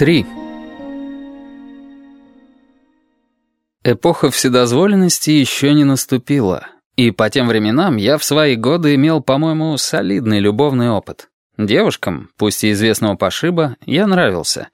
3. Эпоха вседозволенности еще не наступила, и по тем временам я в свои годы имел, по-моему, солидный любовный опыт. Девушкам, пусть и известного пошиба, я нравился.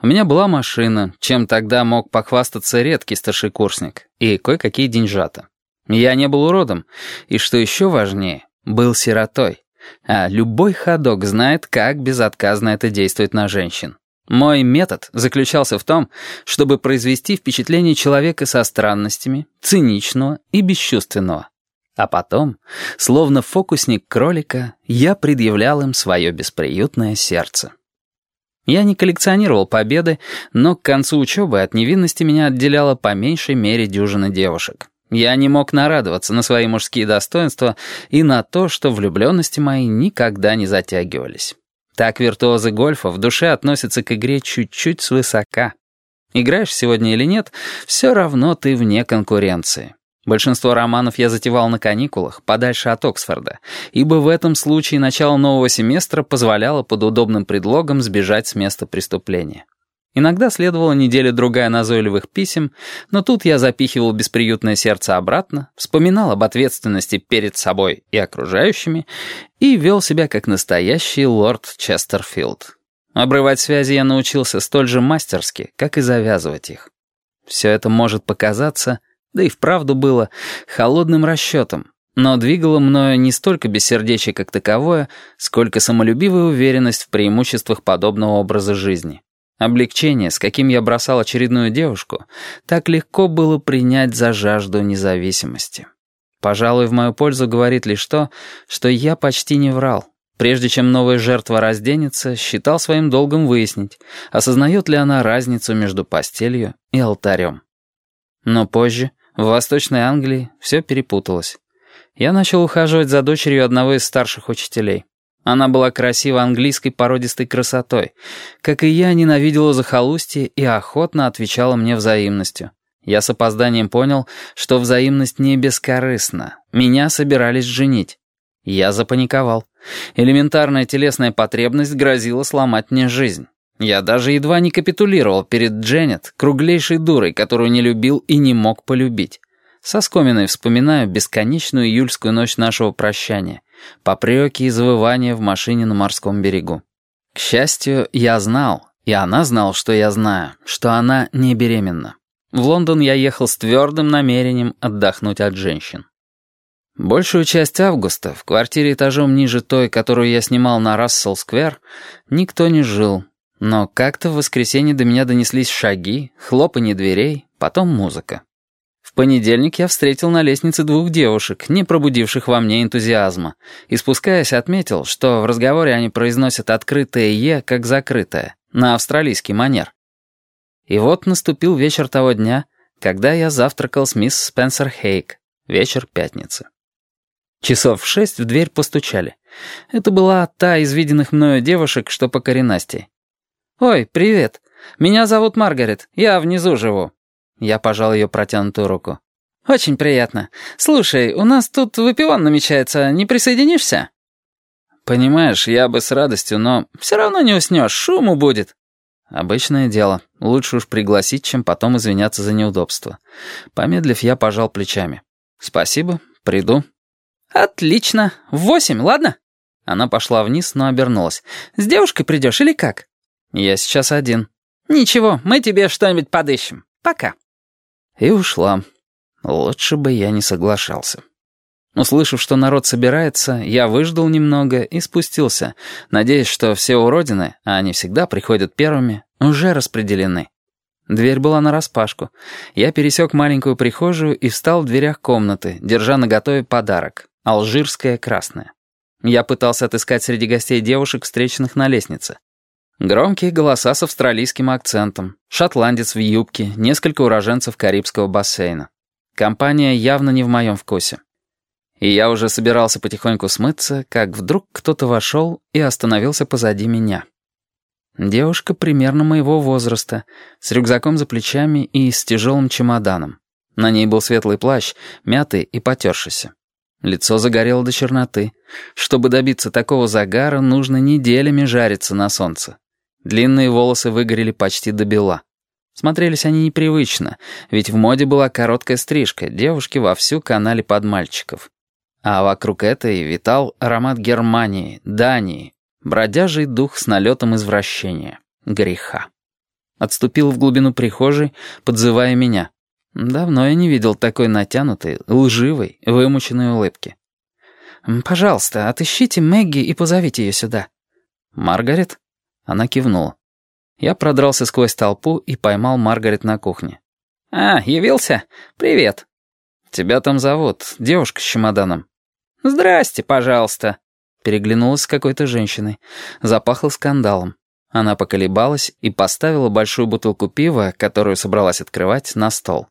У меня была машина, чем тогда мог похвастаться редкий старшекурсник, и кое-какие деньжата. Я не был уродом, и, что еще важнее, был сиротой. А любой ходок знает, как безотказно это действует на женщин. Мой метод заключался в том, чтобы произвести впечатление человека со странностями, циничного и бесчувственного. А потом, словно фокусник кролика, я предъявлял им свое бесприютное сердце. Я не коллекционировал победы, но к концу учебы от невинности меня отделяло по меньшей мере дюжина девушек. Я не мог нарадоваться на свои мужские достоинства и на то, что влюбленности мои никогда не затягивались. Так виртуозы гольфа в душе относятся к игре чуть-чуть свысока. Играешь сегодня или нет, все равно ты вне конкуренции. Большинство романов я затевал на каникулах, подальше от Оксфорда, ибо в этом случае начало нового семестра позволяло под удобным предлогом сбежать с места преступления. Иногда следовала неделя-другая назойливых писем, но тут я запихивал бесприютное сердце обратно, вспоминал об ответственности перед собой и окружающими и вел себя как настоящий лорд Честерфилд. Обрывать связи я научился столь же мастерски, как и завязывать их. Все это может показаться, да и вправду было, холодным расчетом, но двигало мною не столько бессердечие как таковое, сколько самолюбивая уверенность в преимуществах подобного образа жизни. Облегчение, с каким я бросал очередную девушку, так легко было принять за жажду независимости. Пожалуй, в мою пользу говорит лишь то, что я почти не врал. Прежде чем новая жертва разденется, считал своим долгом выяснить, осознает ли она разницу между постелью и алтарем. Но позже, в Восточной Англии, все перепуталось. Я начал ухаживать за дочерью одного из старших учителей. Она была красива английской породистой красотой. Как и я, ненавидела захолустье и охотно отвечала мне взаимностью. Я с опозданием понял, что взаимность не бескорыстна. Меня собирались женить. Я запаниковал. Элементарная телесная потребность грозила сломать мне жизнь. Я даже едва не капитулировал перед Дженнет, круглейшей дурой, которую не любил и не мог полюбить. Со скоминой вспоминаю бесконечную июльскую ночь нашего прощания — попреки и завывания в машине на морском берегу. К счастью, я знал, и она знала, что я знаю, что она не беременна. В Лондон я ехал с твердым намерением отдохнуть от женщин. Большую часть августа в квартире этажом ниже той, которую я снимал на Рассел-сквер, никто не жил. Но как-то в воскресенье до меня донеслись шаги, хлопанье дверей, потом музыка. В понедельник я встретил на лестнице двух девушек, не пробудивших во мне энтузиазма, и спускаясь отметил, что в разговоре они произносят открытое «е» как закрытое, на австралийский манер. И вот наступил вечер того дня, когда я завтракал с мисс Спенсер Хейк, вечер пятницы. Часов в шесть в дверь постучали. Это была та из виденных мною девушек, что по коренастей. «Ой, привет. Меня зовут Маргарет. Я внизу живу». Я пожал ее протянутую руку. «Очень приятно. Слушай, у нас тут выпивон намечается. Не присоединишься?» «Понимаешь, я бы с радостью, но все равно не уснешь, шуму будет». «Обычное дело. Лучше уж пригласить, чем потом извиняться за неудобство». Помедлив, я пожал плечами. «Спасибо, приду». «Отлично. В восемь, ладно?» Она пошла вниз, но обернулась. «С девушкой придешь или как?» «Я сейчас один». «Ничего, мы тебе что-нибудь подыщем. Пока». И ушла. Лучше бы я не соглашался. Услышав, что народ собирается, я выждал немного и спустился, надеясь, что все уродины, а они всегда приходят первыми, уже распределены. Дверь была нараспашку. Я пересек маленькую прихожую и встал в дверях комнаты, держа наготове подарок — алжирское красное. Я пытался отыскать среди гостей девушек, встреченных на лестнице. Громкие голоса с австралийским акцентом, шотландец в юбке, несколько уроженцев Карибского бассейна. Компания явно не в моем вкусе. И я уже собирался потихоньку смыться, как вдруг кто-то вошел и остановился позади меня. Девушка примерно моего возраста, с рюкзаком за плечами и с тяжелым чемоданом. На ней был светлый плащ, мятый и потершийся. Лицо загорело до черноты. Чтобы добиться такого загара, нужно неделями жариться на солнце. Длинные волосы выгорели почти до бела. Смотрелись они непривычно, ведь в моде была короткая стрижка, девушки вовсю канали под мальчиков. А вокруг этой витал аромат Германии, Дании, бродяжий дух с налетом извращения, греха. Отступил в глубину прихожей, подзывая меня. Давно я не видел такой натянутой, лживой, вымученной улыбки. «Пожалуйста, отыщите Мэгги и позовите ее сюда». «Маргарет?» Она кивнула. Я продрался сквозь толпу и поймал Маргарет на кухне. «А, явился? Привет». «Тебя там зовут, девушка с чемоданом». «Здрасте, пожалуйста», — переглянулась с какой-то женщиной. Запахло скандалом. Она поколебалась и поставила большую бутылку пива, которую собралась открывать, на стол.